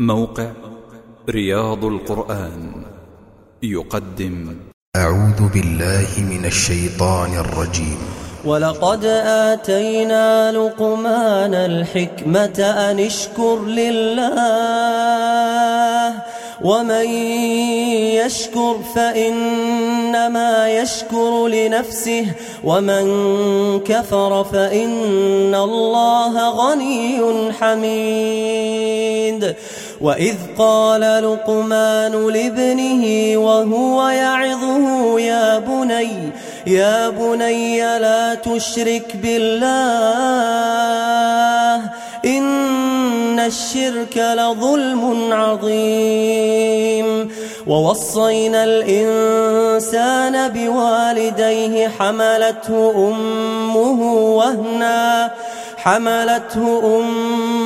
موقع رياض القرآن يقدم. أعوذ بالله من الشيطان الرجيم. ولقد آتينا لقمان الحكمة أن اشكر لله. ومن يشكر فإنما يشكر لنفسه ومن كفر فإن الله غني حميد وإذ قال لقمان لابنه وهو يعظه يا بني يا بني لا تشرك بالله الشرك لظلم عظيم. ووصينا الإنسان بوالديه حملته أمه وهنا حملته أمه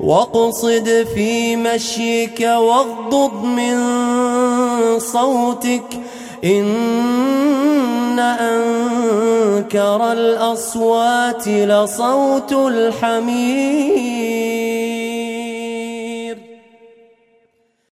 واقصد في مشيك واغضض من صوتك إن أنكر الأصوات لصوت الحميد